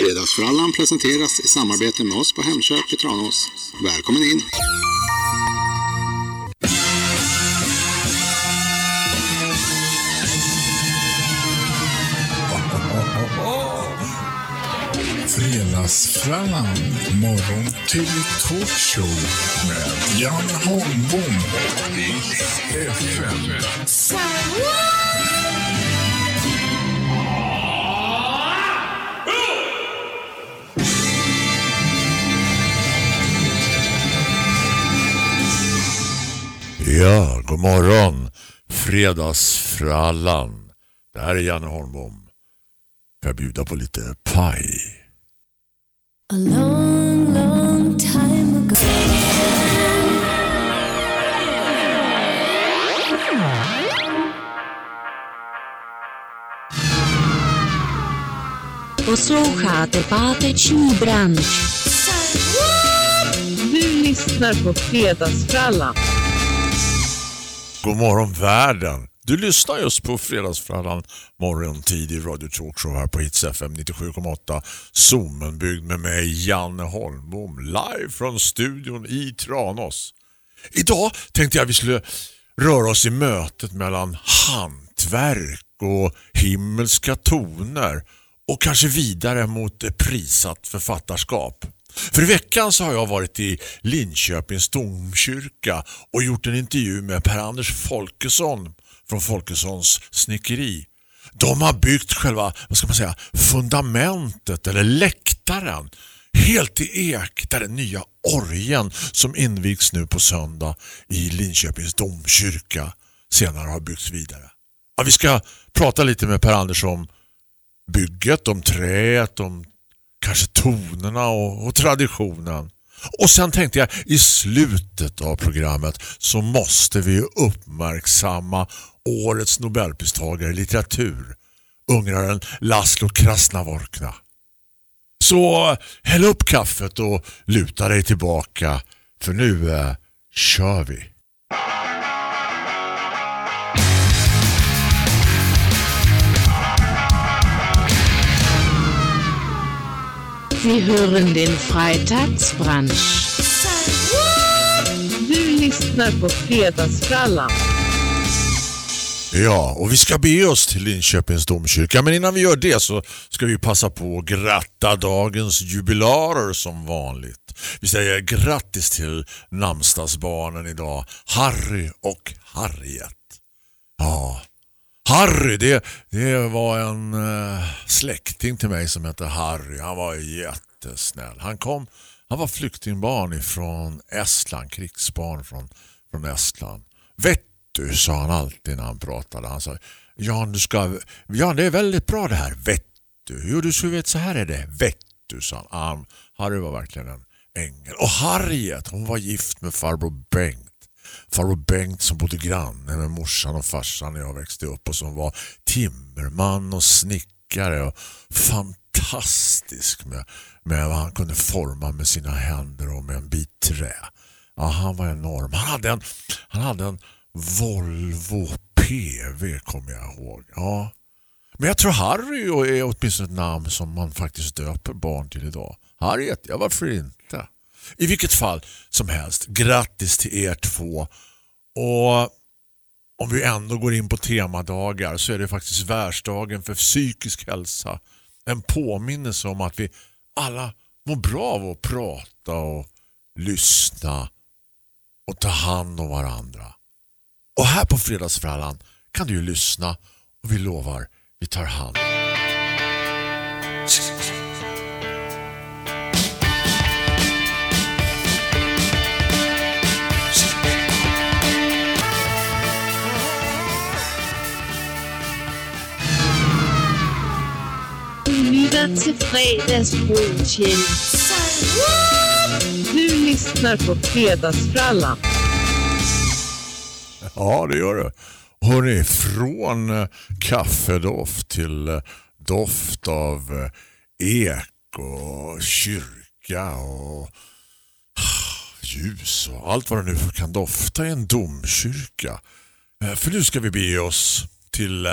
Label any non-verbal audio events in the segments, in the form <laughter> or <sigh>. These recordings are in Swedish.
Fredagsfrallan presenteras i samarbete med oss på Hemköp i Tranås. Välkommen in! Fredagsfrallan, morgon till talkshow med Jan Holmbom och Rix Ja, god morgon. Fredagsfrallan. Det här är Janne Holmbom. Får jag bjuda på lite paj? A long, long time ago. Posloucháte páteční branč. Du lyssnar på Fredagsfrallan. God morgon världen. Du lyssnar just på Fredagsfrallan morgontid i Radio Talkshow här på Hits FM 97,8 Zoomen byggd med mig Janne Holmbom live från studion i Tranås. Idag tänkte jag vi skulle röra oss i mötet mellan hantverk och himmelska toner och kanske vidare mot prisat författarskap. För i veckan så har jag varit i Linköpings domkyrka och gjort en intervju med Per-Anders Folkesson från Folkessons snickeri. De har byggt själva, vad ska man säga, fundamentet eller läktaren helt i ek där den nya orgen som invigs nu på söndag i Linköpings domkyrka senare har byggts vidare. Ja, vi ska prata lite med Per-Anders om bygget, om träet, om kanske tonerna och, och, traditionen. Och sen tänkte jag i slutet av programmet så måste vi uppmärksamma årets Nobelpristagare i litteratur, ungraren Laszlo Krasnavorkna. Så häll upp kaffet och luta dig tillbaka för nu eh, kör vi. Sie hören den Freitagsbrunch. Du lyssnar på Fredagsfrallan. Ja, och vi ska be oss till Linköpings domkyrka. Men innan vi gör det så ska vi passa på att gratta dagens jubilarer som vanligt. Vi säger grattis till namnsdagsbarnen idag. Harry och Harriet. Ja, Harry, det, det var en uh, släkting till mig som hette Harry. Han var jättesnäll. Han kom, han var flyktingbarn från Estland, krigsbarn från, från Estland. Vet du, sa han alltid när han pratade. Han sa, Jan, du ska, Jan det är väldigt bra det här. Vet du? Jo, du ska veta så här är det. Vet du, sa han. Harry var verkligen en ängel. Och Harriet, hon var gift med farbror Bengt. Farbror Bengt som bodde granne med morsan och farsan när jag växte upp och som var timmerman och snickare och fantastisk med, med vad han kunde forma med sina händer och med en bit trä. Ja, han var enorm. Han hade en, han hade en Volvo PV kommer jag ihåg. Ja. Men jag tror Harry är åtminstone ett namn som man faktiskt döper barn till idag. Harriet, ja varför inte? I vilket fall som helst, grattis till er två. Och om vi ändå går in på temadagar så är det faktiskt världsdagen för psykisk hälsa. En påminnelse om att vi alla mår bra av att prata och lyssna och ta hand om varandra. Och här på Fredagsfrallan kan du ju lyssna och vi lovar, vi tar hand. Lytter till Fredagsbrunchen. Du lyssnar på Fredagsfrallan. Ja, det gör du. Hörrni, från eh, kaffedoft till eh, doft av eh, ek och kyrka och ah, ljus och allt vad det nu kan dofta i en domkyrka. För nu ska vi be oss till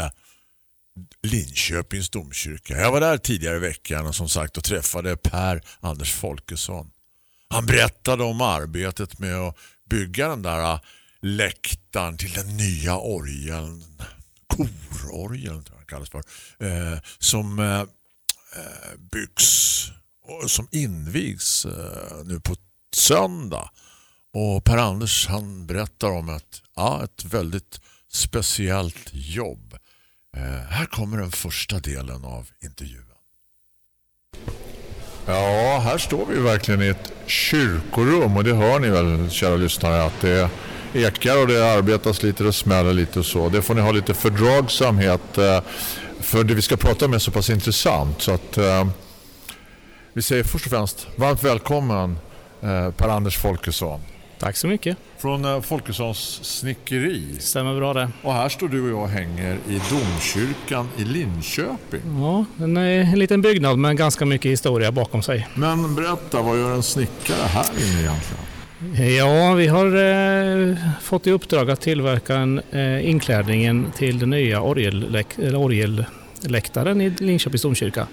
Linköpings domkyrka. Jag var där tidigare i veckan och som sagt och träffade Per Anders Folkesson. Han berättade om arbetet med att bygga den där äh, läktaren till den nya orgeln. Kororgeln tror jag den kallas för. Eh, som eh, eh, byggs och som invigs eh, nu på söndag. Och Per Anders han berättar om ett, ja, ett väldigt speciellt jobb. Eh, här kommer den första delen av intervjun. Ja, här står vi verkligen i ett kyrkorum och det hör ni väl kära lyssnare att det ekar och det arbetas lite och smäller lite och så. Det får ni ha lite fördragsamhet eh, för det vi ska prata om är så pass intressant så att eh, vi säger först och främst varmt välkommen Per-Anders Folkesson Tack så mycket. från eh, Folkessons snickeri. Stämmer bra det. Och här står du och jag och hänger i domkyrkan i Linköping. Ja, en, eh, en liten byggnad med ganska mycket historia bakom sig. Men berätta, vad gör en snickare här inne egentligen? Ja, vi har eh, fått i uppdrag att tillverka en, eh, inklädningen till den nya orgelläk- orgelläktaren i Linköpings domkyrka.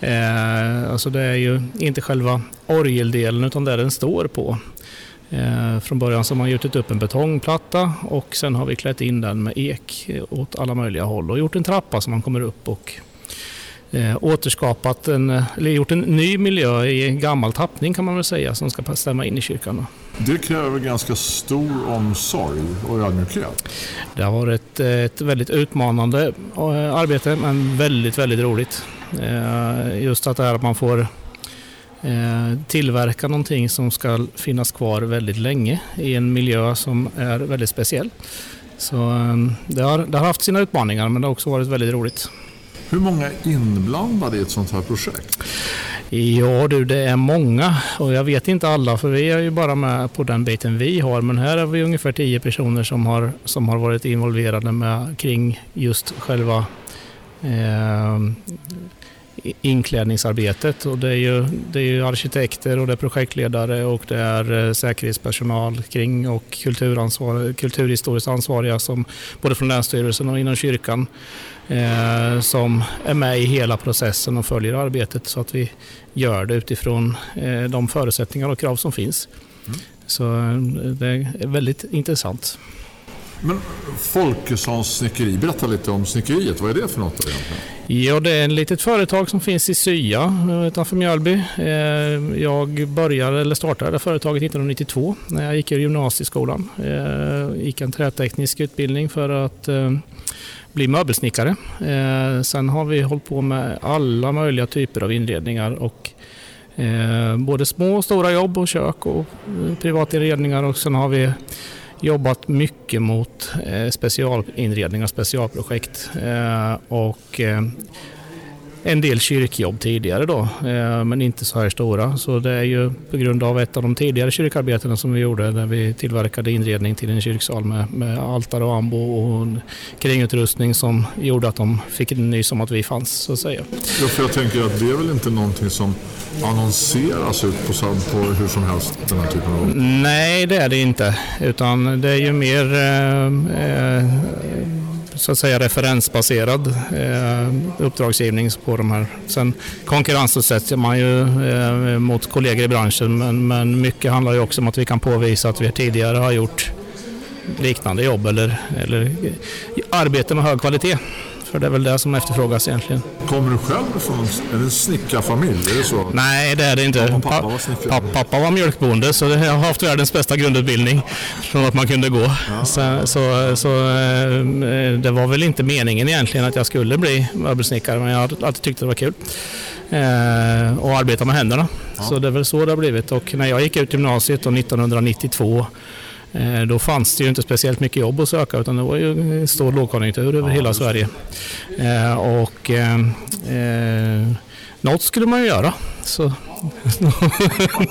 Eh, alltså det är ju inte själva orgeldelen utan där den står på. Eh, från början så har man gjutit upp en betongplatta och sen har vi klätt in den med ek åt alla möjliga håll och gjort en trappa som man kommer upp och eh, återskapat en, eller gjort en ny miljö i gammal tappning kan man väl säga som ska stämma in i kyrkan. Det kräver ganska stor omsorg och ödmjukhet. Det har varit eh, ett väldigt utmanande arbete men väldigt, väldigt roligt. Just att det här att man får tillverka någonting som ska finnas kvar väldigt länge i en miljö som är väldigt speciell. Så eh, det har, det har haft sina utmaningar men det har också varit väldigt roligt. Hur många är inblandade i ett sånt här projekt? Ja du, det är många och jag vet inte alla för vi är ju bara med på den biten vi har men här är vi ungefär tio personer som har, som har varit involverade med kring just själva eh, inklädningsarbetet och det är, ju, det är ju arkitekter och det är projektledare och det är eh, säkerhetspersonal kring och kulturansvar, kulturhistoriskt ansvariga som både från Länsstyrelsen och inom kyrkan eh, som är med i hela processen och följer arbetet så att vi gör det utifrån eh, de förutsättningar och krav som finns. Så eh, det är väldigt intressant. Men Folkessons snickeri, berätta lite om snickeriet. Vad är det för något egentligen? Ja, det är ett litet företag som finns i Sya eh, utanför Mjölby. Eh, jag började, eller startade företaget 1992 när jag gick i gymnasieskolan. Jag gick en träteknisk utbildning för att bli möbelsnickare. Sen har vi hållit på med alla möjliga typer av inredningar och både små och stora jobb och kök och privatinredningar och sen har vi jobbat mycket mot eh, specialinredningar och specialprojekt. Eh, och eh, en del kyrkjobb tidigare då, eh, men inte så här stora. Så det är ju på grund av ett av de tidigare kyrkarbetena som vi gjorde där vi tillverkade inredning till en kyrksal med, med altare och ambo och kringutrustning som gjorde att de fick en nys om att vi fanns så att säga. Ja, för jag tänker att det är väl inte någonting som annonseras ut på, på hur som helst, den här typen av... Nej, det är det inte. Utan det är ju mer eh, eh, så att säga referensbaserad eh, uppdragsgivning på de här. Sen konkurrensutsätter man ju eh, mot kollegor i branschen men, men mycket handlar ju också om att vi kan påvisa att vi tidigare har gjort liknande jobb eller, eller arbete med hög kvalitet. För det är väl det som efterfrågas egentligen. Kommer du själv från en, snickarfamilj? Är det så? Nej, det är det inte. Pappa Pa- var pappa var mjölkbonde så jag har haft världens bästa grundutbildning från att man kunde gå. Så, så, så eh, det var väl inte meningen egentligen att jag skulle bli möbelsnickare men jag har alltid tyckt det var kul. Eh, och arbeta med händerna. Så det är väl så det har blivit. Och när jag gick ut gymnasiet då 1992 eh, då fanns det ju inte speciellt mycket jobb att söka utan det var ju stor lågkonjunktur över hela Sverige. Eh, och eh, eh, något skulle man ju göra. Så <laughs>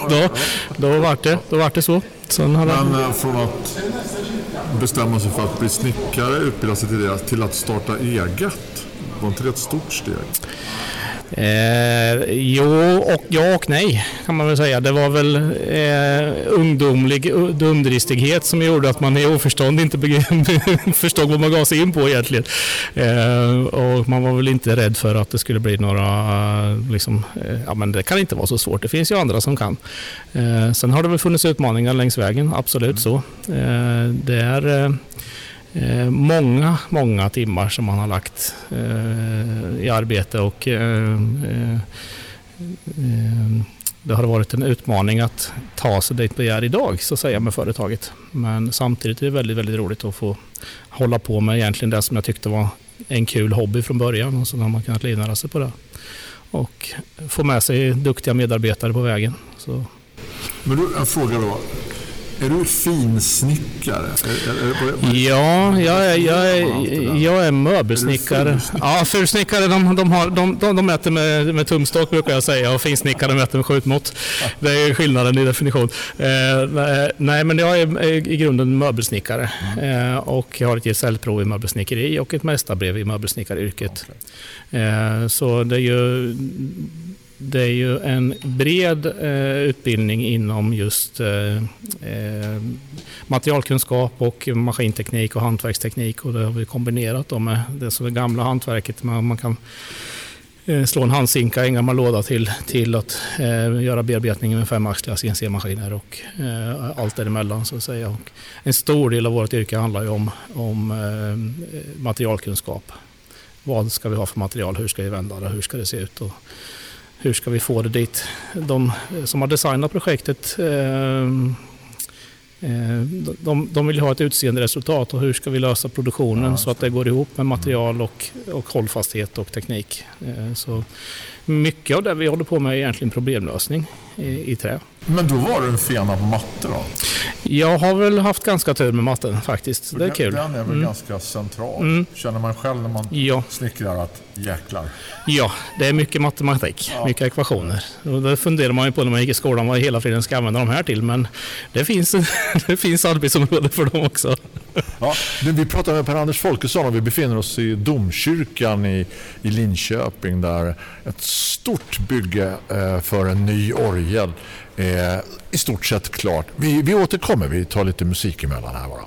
då, då, var det, då var det så. Sen hade, Men eh, från att bestämma sig för att bli snickare, utbilda sig till det, till att starta eget. Var inte det ett stort steg? Eh, jo och ja och nej kan man väl säga. Det var väl eh, ungdomlig dumdristighet som gjorde att man i oförstånd inte <laughs> förstod vad man gav sig in på egentligen. Eh, och man var väl inte rädd för att det skulle bli några, eh, liksom, eh, ja men det kan inte vara så svårt. Det finns ju andra som kan. Eh, sen har det väl funnits utmaningar längs vägen, absolut så. Eh, det är eh, eh, många, många timmar som man har lagt eh, i arbete och eh, eh, eh, det har varit en utmaning att ta sig dit vi är idag så att säga med företaget. Men samtidigt är det väldigt, väldigt roligt att få hålla på med egentligen det som jag tyckte var en kul hobby från början och så har man kunnat livnära sig på det. Och få med sig duktiga medarbetare på vägen. Så Men du, en fråga då. Är du finsnickare? Är, är, är, är, Ja, jag är, jag är, jag är möbelsnickare. Ja, fulsnickare de, de, har, de, de, de mäter med, med tumstock brukar jag säga och finsnickare mäter med skjutmått. Det är skillnaden i definition. Eh, nej, men jag är i grunden möbelsnickare eh, och jag har ett gesällprov i möbelsnickeri och ett mästarbrev i möbelsnickaryrket. Eh, så det är ju det är ju en bred eh, utbildning inom just eh, eh, materialkunskap och maskinteknik och hantverksteknik och det har vi kombinerat då med det som är gamla hantverket. Man, man kan eh, slå en handsinka, i en gammal låda till, till att eh, göra bearbetningen med femaxliga CNC-maskiner och eh, allt däremellan så att säga. Och en stor del av vårt yrke handlar ju om, om eh, materialkunskap. Vad ska vi ha för material? Hur ska vi vända det? Hur ska det se ut? Och, hur ska vi få det dit? De som har designat projektet eh, eh, de, de vill ha ett utseende resultat och hur ska vi lösa produktionen så att det går ihop med material och, och hållfasthet och teknik. Eh, Så mycket av det vi håller på med är egentligen problemlösning i, i trä. Men då var du en fena på matte då? Jag har väl haft ganska tur med matten faktiskt. Det är Den- kul. Den är väl ganska central. Känner man själv när man Ja. snickrar att jäklar. Ja, det är mycket matematik, mycket ekvationer. Och det funderar man ju på när man gick i skolan vad i hela friden ska använda de här till. Men det finns, <laughs> det finns arbetsområden för dem också. Ja, vi pratar med Per-Anders Folkesson och vi befinner oss i domkyrkan i, i Linköping där ett stort bygge eh, för en ny orgel är i stort sett klart. Vi, vi återkommer, vi tar lite musik emellan här bara.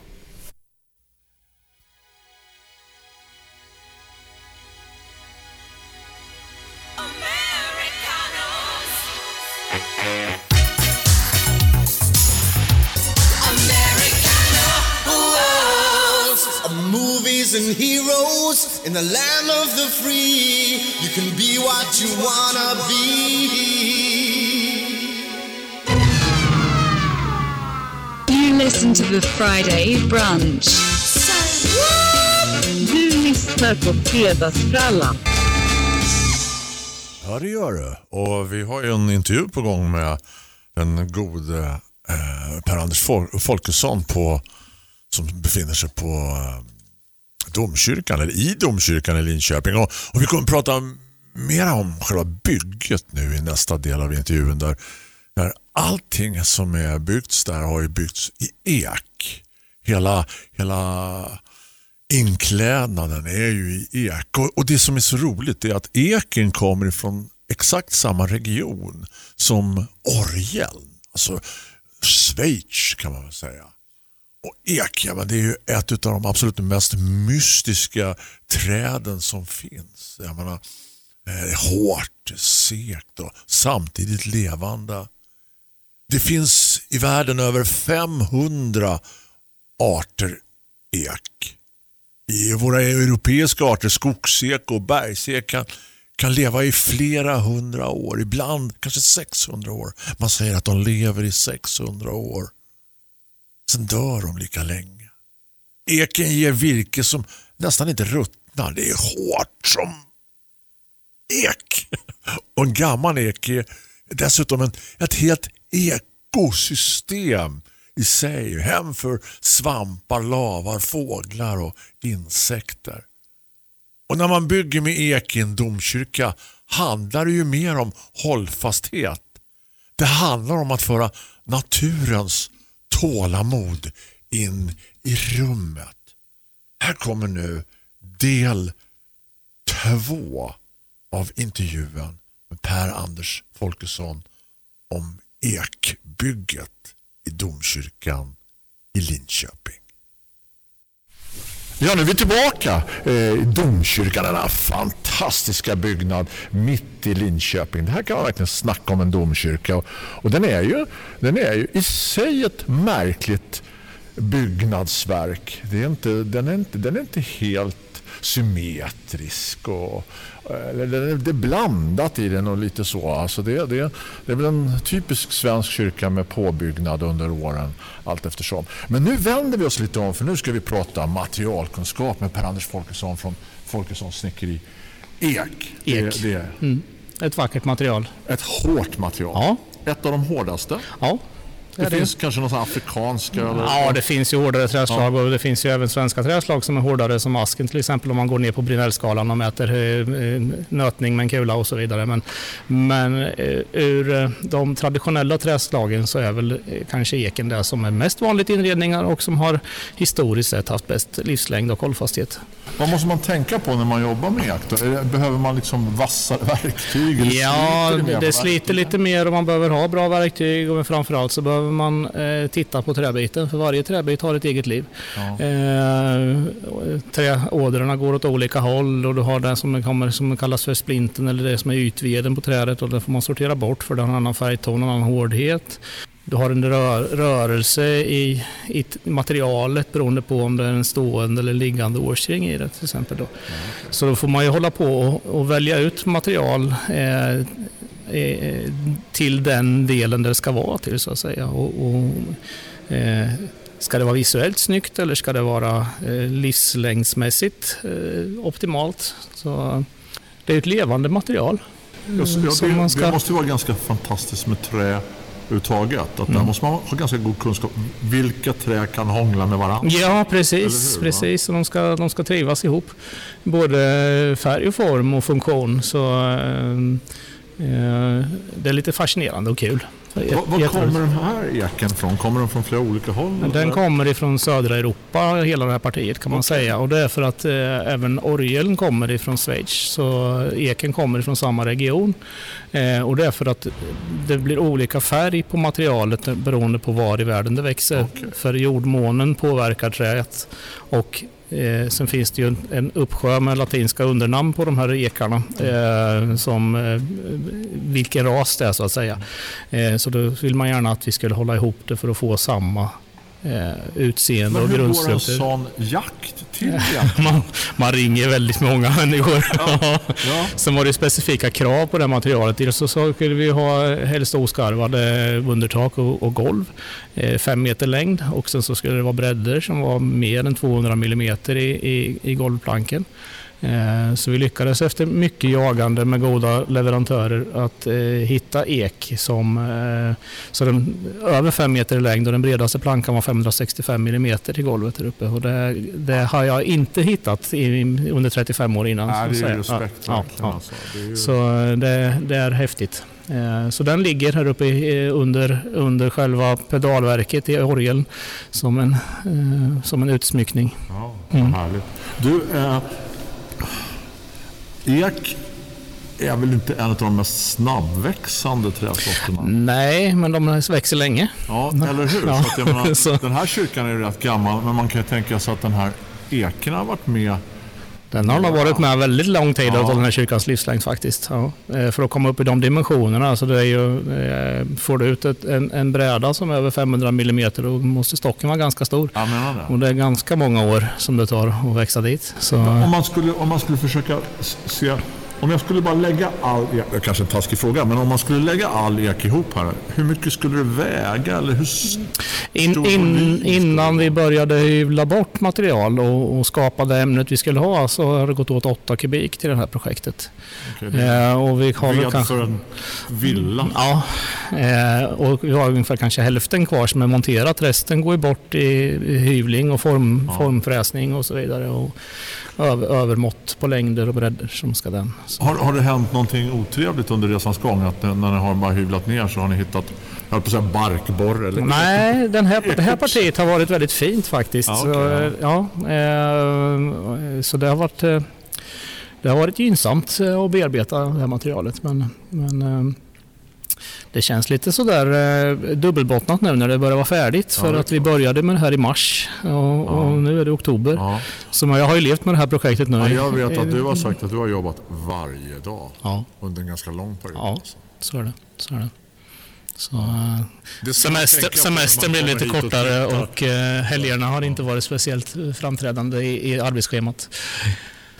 In the land of the free. You can be what you wanna be. You listen to the Friday brunch. Du lyssnar på Fredagsfrallan. Ja, det gör det. Och vi har ju en intervju på gång med den gode eh, Per-Anders Fol- Folkesson på, som befinner sig på eh, domkyrkan, eller i domkyrkan i Linköping. Och, och vi kommer att prata mer om själva bygget nu i nästa del av intervjun där, där allting som är byggts där har ju byggts i ek. Hela, hela inklädnaden är ju i ek. Och, och det som är så roligt är att eken kommer ifrån exakt samma region som orgeln. Alltså Schweiz kan man väl säga. Och ek, ja, men det är ju ett av de absolut mest mystiska träden som finns. Jag menar, eh, hårt, segt och samtidigt levande. Det finns i världen över 500 arter ek. I våra europeiska arter, skogsek och bergsek kan, kan leva i flera hundra år, ibland kanske 600 år. Man säger att de lever i 600 år. Sen dör de lika länge. Eken ger virke som nästan inte ruttnar. Det är hårt som ek. Och en gammal ek är dessutom en, ett helt ekosystem i sig. Hem för svampar, lavar, fåglar och insekter. Och när man bygger med ek i en domkyrka handlar det ju mer om hållfasthet. Det handlar om att föra naturens tålamod in i rummet. Här kommer nu del två av intervjun med Per-Anders Folkesson om ekbygget i domkyrkan i Linköping. Ja, nu är vi tillbaka eh, i domkyrkan, denna fantastiska byggnad mitt i Linköping. Det här kan man verkligen snacka om en domkyrka. Och, och den, är ju, den är ju i sig ett märkligt byggnadsverk. Det är inte, den, är inte, den är inte helt symmetrisk och eller det, är blandat i den och lite så. Alltså det, det, det är väl en typisk svensk kyrka med påbyggnad under åren allt eftersom. Men nu vänder vi oss lite om för nu ska vi prata materialkunskap med Per-Anders Folkesson från Folkessons snickeri. Ek. Ek. Det, det är Mm. Ett vackert material. ett hårt material. Ja. Ett av de hårdaste. Ja, Det, det. finns kanske några afrikanska eller? Ja, det finns ju hårdare träslag och det finns ju även svenska träslag som är hårdare som asken till exempel om man går ner på Brinellskalan och mäter eh, eh, nötning med en kula och så vidare. Men, men eh, ur de traditionella träslagen så är väl kanske eken det som är mest vanligt i inredningar och som har historiskt sett haft bäst livslängd och hållfasthet. Vad måste man tänka på när man jobbar med jakt? då? Det- Behöver man liksom vassare <laughs> verktyg? Ja, sliter på det sliter lite mer och man behöver ha bra verktyg och framförallt så behöver man eh, titta på träbiten för varje träbit har ett eget liv. Eh, träådrorna går åt olika håll och du har den som, kommer, som kallas för splinten eller det som är ytveden på trädet och den får man sortera bort för den har en annan färgton och en annan hårdhet. Du har en rör, rörelse i, i materialet beroende på om det är en stående eller liggande årsring i det till exempel. Då. Så då får man ju hålla på och, och välja ut material eh, eh, till den delen där det ska vara till så att säga. Och, och, eh, ska det vara visuellt snyggt eller ska det vara eh, livslängdsmässigt eh, optimalt? Så, det är ett levande material. Ja, så- ja, som det, ska- det måste vara ganska fantastiskt med trä överhuvudtaget. Att Där måste man ha ganska god kunskap. Vilka trä kan hångla med varandra? Ja, precis. hur, precis. De, ska, de ska trivas ihop. Både färg och form och funktion. Så, eh, det är lite fascinerande och kul. Var, kommer den här eken från? Kommer den från flera olika håll? Den eller? kommer ifrån södra Europa, hela det här partiet kan man säga. Och det är för att eh, även orgeln kommer ifrån Schweiz. Så eken kommer ifrån samma region. Eh, och det är för att det blir olika färg på materialet beroende på var i världen det växer. För jordmånen påverkar träet. Och Eh, sen finns det ju en, en uppsjö med latinska undernamn på de här ekarna. Eh, som eh, vilken ras det är så att säga. Eh, så då vill man gärna att vi skulle hålla ihop det för att få samma eh, utseende Men och hur går en grundstruktur. sån jakt till? <laughs> Man, man ringer väldigt många <laughs> människor. Ja. Sen var det specifika krav på det materialet. Dels så skulle vi ha helst oskarvade undertak och, och golv. Eh, fem meter längd och sen så skulle det vara bredder som var mer än 200 mm i, i, i golvplanken. Eh, Så vi lyckades efter mycket jagande med goda leverantörer att eh, hitta ek som eh, så den, över 5 meter i längd och den bredaste plankan var 565 mm till golvet där uppe. Och det, det har jag inte hittat i, under 35 år innan. Nej, det är ju respekt Ja, verkligen. ja. Alltså. Det ju... Så eh, det, det är häftigt. Eh, Så den ligger här uppe i- under, under själva pedalverket i orgeln som en, som en utsmyckning. Ja, Mm. Du, ek är väl inte en av de mest snabbväxande träsorterna? Nej, men de växer länge. Ja, eller hur? <laughs> Ja, Så att menar, <laughs> Den här kyrkan är ju rätt gammal, men man kan ju tänka sig att den här eken har varit med. Den har nog varit med väldigt lång tid Ja. av den här kyrkans livslängd faktiskt. Ja. Eh, För att komma upp i de dimensionerna, alltså det är ju, eh, får du ut ett, en, en bräda som är över 500 mm då måste stocken vara ganska stor. Menar det. Och det är ganska många år som det tar att växa dit. Så, Om man skulle, om man skulle försöka se... Om jag skulle bara lägga all... Ja, är kanske en taskig fråga, men om man skulle lägga all ek ihop här, hur mycket skulle det väga? Eller hur In, in, innan vi började hyvla bort material och, och skapa det ämnet vi skulle ha så har det gått åt 8 kubik till det här projektet. Är Eh, och vi har ved kanske, för en villa. Ja, eh, och vi har ungefär kanske hälften kvar som är monterat. Resten går ju bort i hyvling och form, formfräsning och så vidare. Och över, övermått på längder och bredder som ska den. Så. Har, har det hänt någonting otrevligt under resans gång? Att när ni har bara hyvlat ner så har ni hittat, jag på säga barkborr eller Nej, den här, det här partiet har varit väldigt fint faktiskt. Ja, så, okej, ja. eh, så det har varit... eh, det har varit gynnsamt eh, att bearbeta det här materialet men, men det känns lite sådär eh, dubbelbottnat nu när det börjar vara färdigt för är att vi började med det här i mars och, och nu är det oktober. Ja. Så jag har ju levt med det här projektet nu. Ja, jag vet att du har sagt att du har jobbat varje dag Ja, under en ganska lång period. ja så är det. Så är det. Så, eh, semester, semestern blir lite och kortare tittar. och eh, helgerna har inte varit speciellt framträdande i, i arbetsschemat.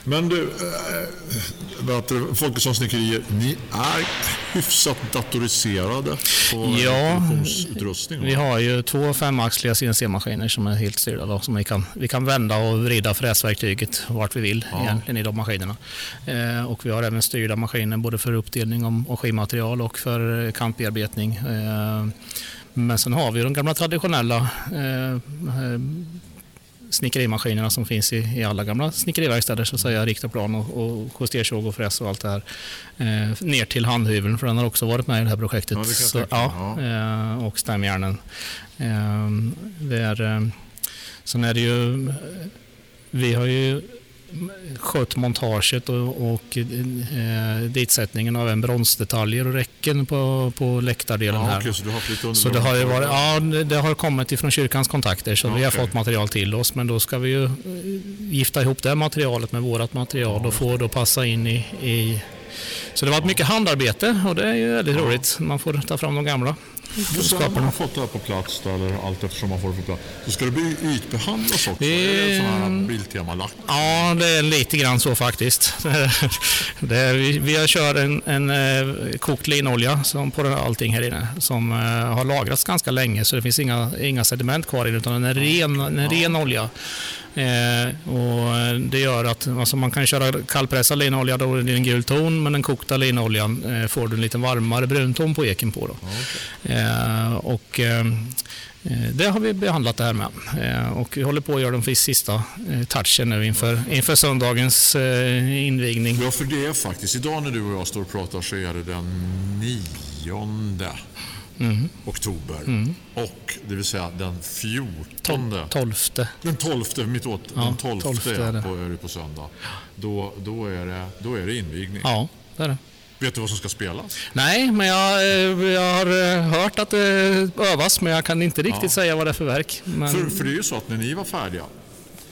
Men du, äh, Folkessons snickerier, ni är hyfsat datoriserade på Ja, produktionsutrustning. Vi har ju två femaxliga CNC-maskiner som är helt styrda. Då, som vi, kan, vi kan vända och vrida fräsverktyget vart vi vill egentligen i de maskinerna. Eh, och vi har även styrda maskiner både för uppdelning och skivmaterial och för eh, kantbearbetning. Eh, men sen har vi de gamla traditionella eh, eh, snickerimaskinerna som finns i, i alla gamla snickeriverkstäder, så att säga, riktarplan och, och justersåg och fräs och allt det här. Eh, ner till handhyveln, för den har också varit med i det här projektet. Ja, det så, ja, eh, och stämjärnen. Eh, det är, eh, sen är det ju, vi har ju skött montaget och, och eh, ditsättningen av en bronsdetaljer och räcken på, på läktardelen Ja, här. okej, så du har lite Så det har, varit, ja, det- har kommit ifrån kyrkans kontakter så vi har Okej. fått material till oss men då ska vi ju eh, gifta ihop det materialet med vårt material och få det att passa in i, i... Så det har varit mycket handarbete och det är ju väldigt roligt. Man får ta fram de gamla Sen när man har fått det här på plats, då, eller allt eftersom man får det på plats, så ska det bli ytbehandlas också. Vi- Är det sån här Biltema-lack? Ja, det är lite grann så faktiskt. <laughs> Det är, vi, vi kör en, en eh, kokt linolja som på den- allting här inne som eh, har lagrats ganska länge så det finns inga, inga sediment kvar i utan den är ren, en ren olja. Eh, och det gör att alltså man kan köra kallpressad linolja, då är det en gul ton, men den kokta linoljan eh, får du en lite varmare brunton på eken på. Då. Eh, och, eh, eh, det har vi behandlat det här med. Eh, och vi håller på att göra de sista touchen nu inför, inför söndagens invigning. Ja, för det är faktiskt, idag när du och jag står och pratar så är det den 9 Mm. oktober. Och det vill säga den 14. Tolfte. Den 12, mitt åt, Ja, den 12, 12 är, det. på, är det på söndag. Då, då, är det, då är det invigning. Ja, det är det. Vet du vad som ska spelas? Nej, men jag, eh, jag har eh, hört att det övas, men jag kan inte riktigt säga vad det är för verk. Men, För, för det är ju så att när ni var färdiga,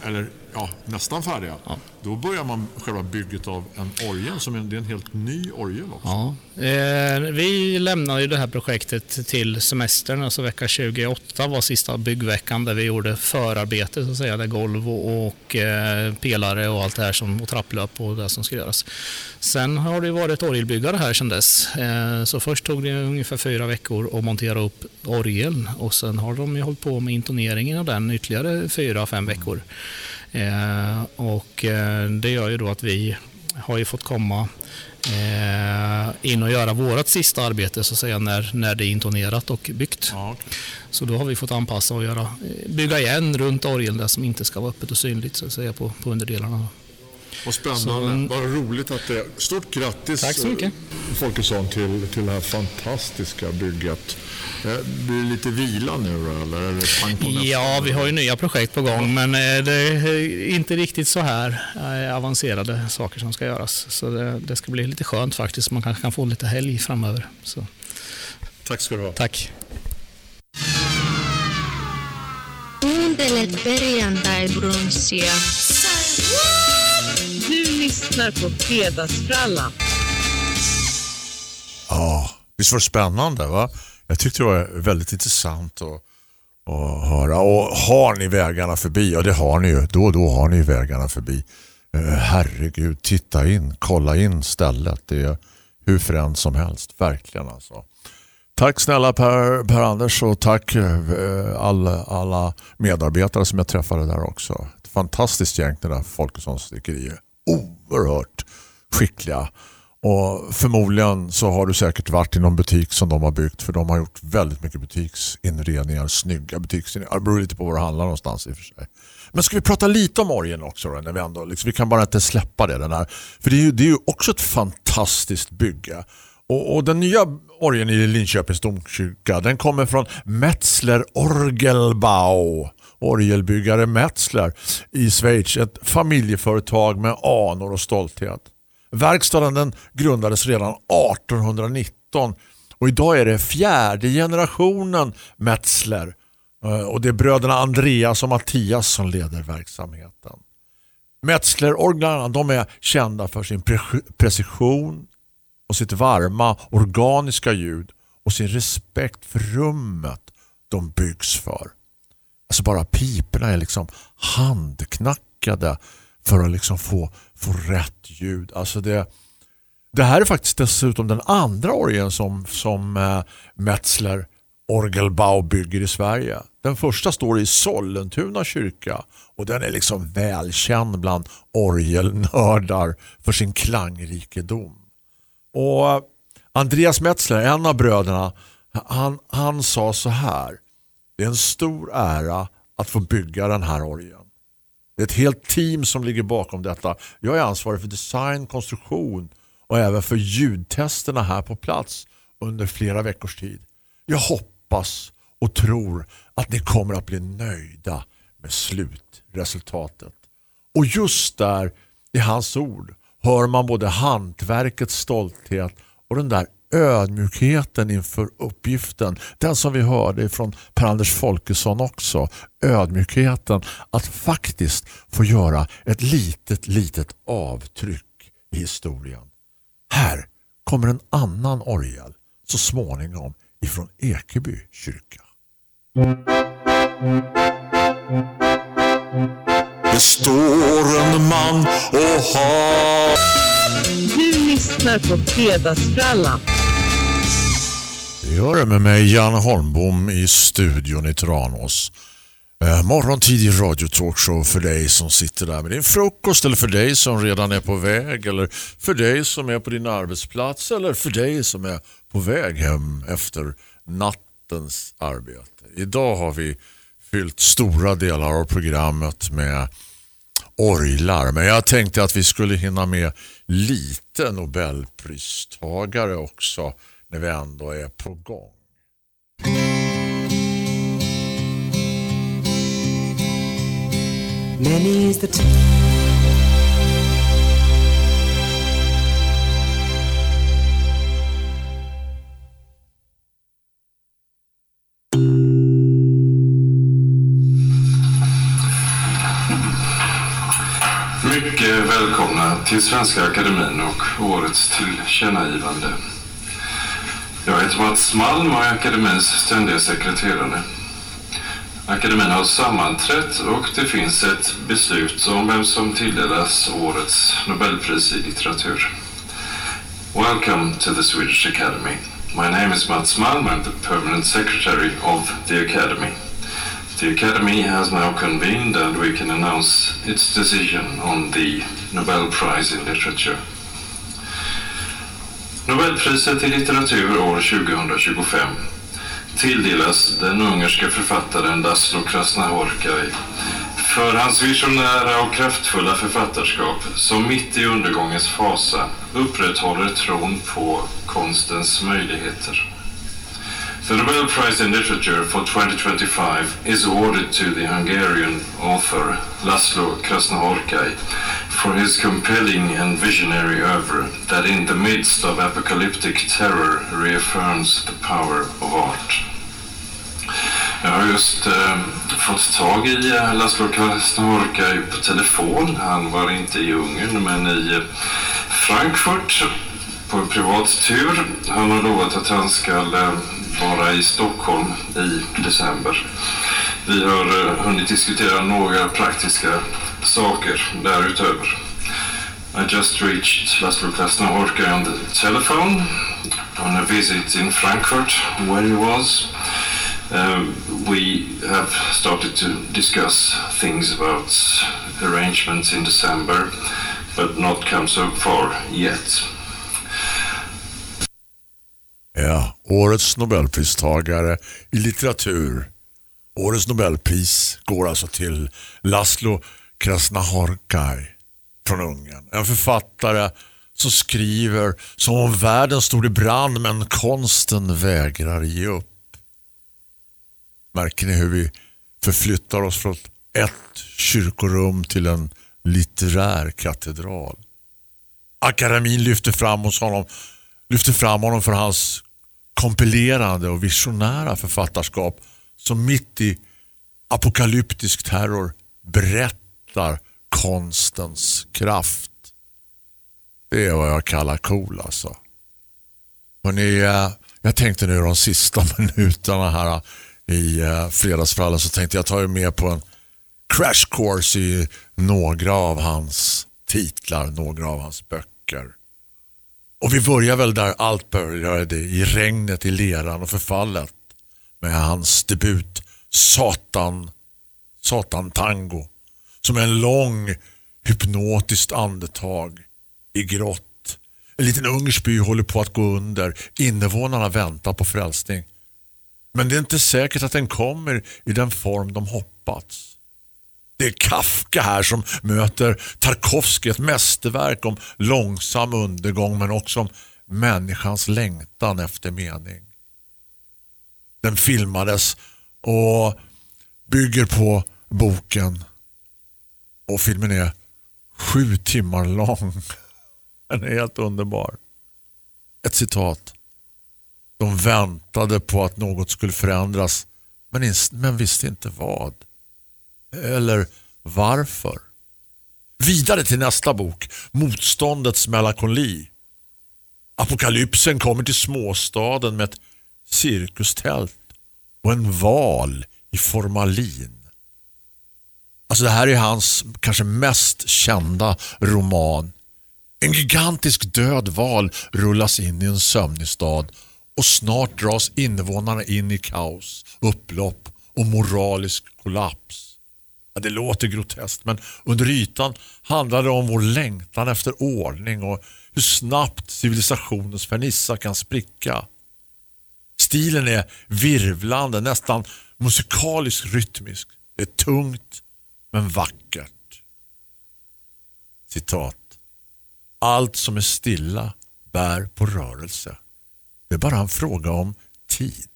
eller ja, nästan färdiga, då börjar man själva bygget av en orgel. Som en, det är en helt ny orgel också. Ja, eh, vi lämnade ju det här projektet till semestern, alltså vecka 28 var sista byggveckan där vi gjorde förarbete, så att säga, där golv och, och eh, pelare och allt det här som, och trapplöp och det som ska göras. Sen har det varit orgelbyggare här sedan dess. Eh, så först tog det ungefär fyra veckor att montera upp orgeln och sen har de ju hållit på med intoneringen av den ytterligare fyra, fem veckor. Eh, och eh, det gör ju då att vi har ju fått komma eh, in och göra vårt sista arbete så att säga när, när det är intonerat och byggt. Ja. Så då har vi fått anpassa och göra, bygga igen runt orgeln där som inte ska vara öppet och synligt så att säga på, på underdelarna. Vad spännande. Så- Vad roligt att det Stort grattis Tack så mycket. eh, Folkesson till, till det här fantastiska bygget. Eh, Blir det lite vila nu eller är det pang på nästa? Ja, vi har ju nya projekt på gång men eh, det är inte riktigt så här avancerade saker som ska göras. Så det, det ska bli lite skönt faktiskt. Man kanske kan få lite helg framöver. Så, Tack ska du ha. tack. Kuuntelet perjantai-brunssia. Lyssnar på Fredagsfrallan. Ja, visst var det spännande va? Jag tyckte det var väldigt intressant att, att höra. Och har ni vägarna förbi? Ja, det har ni ju. Då och då har ni vägarna förbi. Eh, herregud, titta in, kolla in stället. Det är hur fränt som helst, verkligen alltså. Tack snälla Per, per Anders och tack eh, alla, alla medarbetare som jag träffade där också. Ett fantastiskt gäng det där Folkessons snickerier. Oerhört skickliga. Och förmodligen så har du säkert varit i någon butik som de har byggt för de har gjort väldigt mycket butiksinredningar, snygga butiksinredningar. Det beror lite på var det handlar någonstans i och för sig. Men ska vi prata lite om orgeln också då, när vi ändå, liksom, vi kan bara inte släppa det. Den här. För det är, ju, det är ju också ett fantastiskt bygge. Och, och den nya orgeln i Linköpings domkyrka den kommer från Metzler Orgelbau orgelbyggare Metzler i Schweiz. Ett familjeföretag med anor och stolthet. Verkstaden den grundades redan 1819 och idag är det fjärde generationen Metzler eh, och det är bröderna Andreas och Mattias som leder verksamheten. Metzler-orglarna de är kända för sin pre- precision och sitt varma organiska ljud och sin respekt för rummet de byggs för. Alltså bara piporna är liksom handknackade för att liksom få, få rätt ljud. Alltså det, det här är faktiskt dessutom den andra orgeln som, som eh, Metzler Orgelbau bygger i Sverige. Den första står i Sollentuna kyrka och den är liksom välkänd bland orgelnördar för sin klangrikedom. Och eh, Andreas Metzler, en av bröderna, han, han sa så här. Det är en stor ära att få bygga den här orgeln. Det är ett helt team som ligger bakom detta. Jag är ansvarig för design, konstruktion och även för ljudtesterna här på plats under flera veckors tid. Jag hoppas och tror att ni kommer att bli nöjda med slutresultatet. Och just där i hans ord hör man både hantverkets stolthet och den där ödmjukheten inför uppgiften. Den som vi hörde från Per-Anders Folkesson också. Ödmjukheten att faktiskt få göra ett litet, litet avtryck i historien. Här kommer en annan orgel så småningom ifrån Ekeby kyrka. Det står en man och har... Du lyssnar på Fredagsfrallan. Det gör det med mig Jan Holmbom i studion i Tranås. Eh, morgontidig radiotalkshow för dig som sitter där med din frukost eller för dig som redan är på väg eller för dig som är på din arbetsplats eller för dig som är på väg hem efter nattens arbete. Idag har vi fyllt stora delar av programmet med orglar men jag tänkte att vi skulle hinna med lite Nobelpristagare också när vi ändå är på gång. Many is the. Mycket välkomna till Svenska Akademin och årets tillkännagivande. Jag heter Mats Malm och är akademins ständiga sekreterare. Akademin har sammanträtt och det finns ett beslut om vem som tilldelas årets Nobelpris i litteratur. Welcome to the Swedish Academy. My name is Mats Malm. I'm the permanent secretary of the Academy. The Academy has now convened and we can announce its decision on the Nobel Prize in Literature. Nobelpriset i litteratur år 2025 tilldelas den ungerska författaren Laszlo Krasnahorkai för hans visionära och kraftfulla författarskap som mitt i undergångens fasa upprätthåller tron på konstens möjligheter. The Nobel Prize in Literature for 2025 is awarded to the Hungarian author Laszlo Krasnahorkai for his compelling and visionary oeuvre that in the midst of apocalyptic terror reaffirms the power of art. Jag har just eh, fått tag i eh, Laszlo Krasnahorkai på telefon. Han var inte i Ungern men i eh, Frankfurt på en privat tur. Han har lovat att han ska eh, vara i Stockholm i december. Vi har eh, hunnit diskutera några praktiska saker därutöver. I just reached Laszlo Krasnahorkai on the telephone on a visit in Frankfurt where he was. Uh, we have started to discuss things about arrangements in December but not come so far yet. Ja, årets Nobelpristagare i litteratur. Årets Nobelpris går alltså till Laszlo Krasnahorkai från Ungern. En författare som skriver som om världen stod i brand men konsten vägrar ge upp. Märker ni hur vi förflyttar oss från ett kyrkorum till en litterär katedral? Akademin lyfter fram, hos honom, lyfter fram honom för hans kompilerande och visionära författarskap som mitt i apokalyptisk terror berättar konstens kraft. Det är vad jag kallar cool alltså. Hörrni, eh, jag tänkte nu de sista <laughs> minuterna här eh, i fredagsfrallan fredagsfrallen så tänkte jag ta er med på en crash course i några av hans titlar, några av hans böcker. Och vi börjar väl där allt började, i regnet, i leran och förfallet med hans debut Satan, Satan Tango som är en lång hypnotiskt andetag i grått. En liten ungersk by håller på att gå under. Invånarna väntar på frälsning. Men det är inte säkert att den kommer i den form de hoppats. Det är Kafka här som möter Tarkovsky, ett mästerverk om långsam undergång men också om människans längtan efter mening. Den filmades och bygger på boken och filmen är sju timmar lång. <laughs> Den är helt underbar. Ett citat. De väntade på att något skulle förändras men, men visste inte vad. Eller varför. Vidare till nästa bok, Motståndets melankoli. Apokalypsen kommer till småstaden med ett cirkustält och en val i formalin. Alltså det här är hans kanske mest kända roman. En gigantisk död val rullas in i en sömnig stad och snart dras invånarna in i kaos, upplopp och moralisk kollaps. Ja, det låter groteskt men under ytan handlar det om vår längtan efter ordning och hur snabbt civilisationens fernissa kan spricka. Stilen är virvlande, nästan musikaliskt rytmisk. Det är tungt men vackert. Citat. Allt som är stilla bär på rörelse. Det är bara en fråga om tid.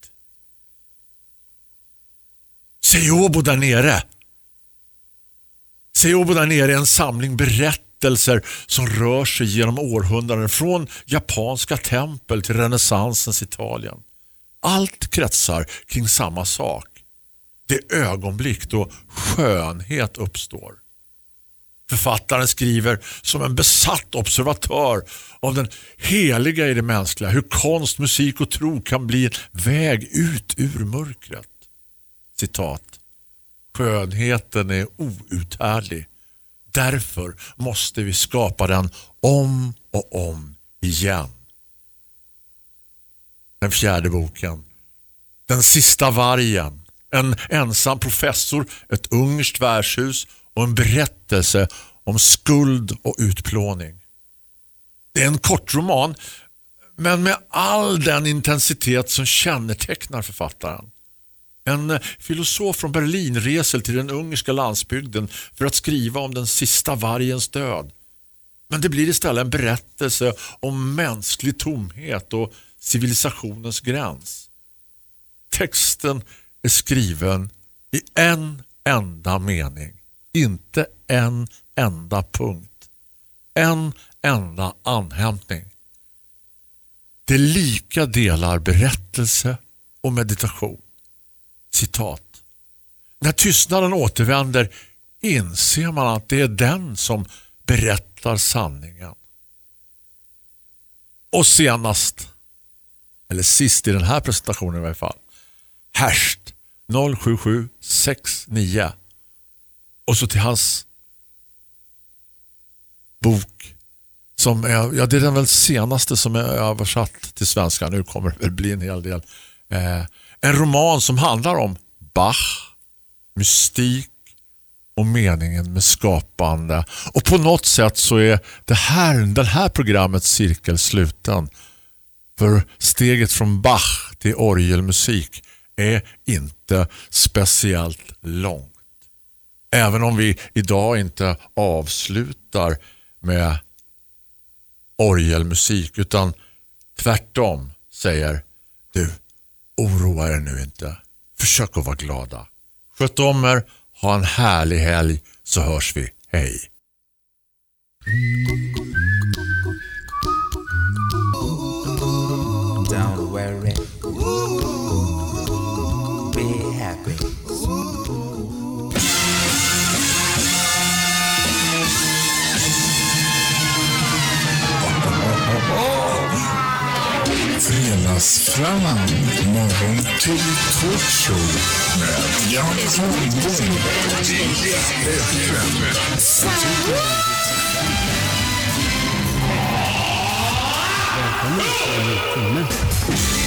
Seobo där nere. Seobo där nere är en samling berättelser som rör sig genom århundraden från japanska tempel till renässansens Italien. Allt kretsar kring samma sak. Det ögonblick då skönhet uppstår. Författaren skriver som en besatt observatör av den heliga i det mänskliga. Hur konst, musik och tro kan bli en väg ut ur mörkret. Citat. Skönheten är outhärdlig. Därför måste vi skapa den om och om igen. Den fjärde boken. Den sista vargen. En ensam professor, ett ungerskt värdshus och en berättelse om skuld och utplåning. Det är en kortroman men med all den intensitet som kännetecknar författaren. En eh, filosof från Berlin reser till den ungerska landsbygden för att skriva om den sista vargens död. Men det blir istället en berättelse om mänsklig tomhet och civilisationens gräns. Texten är skriven i en enda mening. Inte en enda punkt. En enda anhämtning. Det är lika delar berättelse och meditation. Citat. När tystnaden återvänder inser man att det är den som berättar sanningen. Och senast, eller sist i den här presentationen i varje fall, Härst 07769 och så till hans bok som är, ja, det är den väl senaste som är översatt till svenska. Nu kommer det väl bli en hel del. Eh, en roman som handlar om Bach, mystik och meningen med skapande. Och på något sätt så är det här, den här programmets cirkel sluten. För steget från Bach till orgelmusik är inte speciellt långt. Även om vi idag inte avslutar med orgelmusik utan tvärtom säger du, oroa er nu inte. Försök att vara glada. Sköt om er, ha en härlig helg så hörs vi. Hej! lyftas fram. Morgon till talkshow med Jan Holmgren. Välkommen.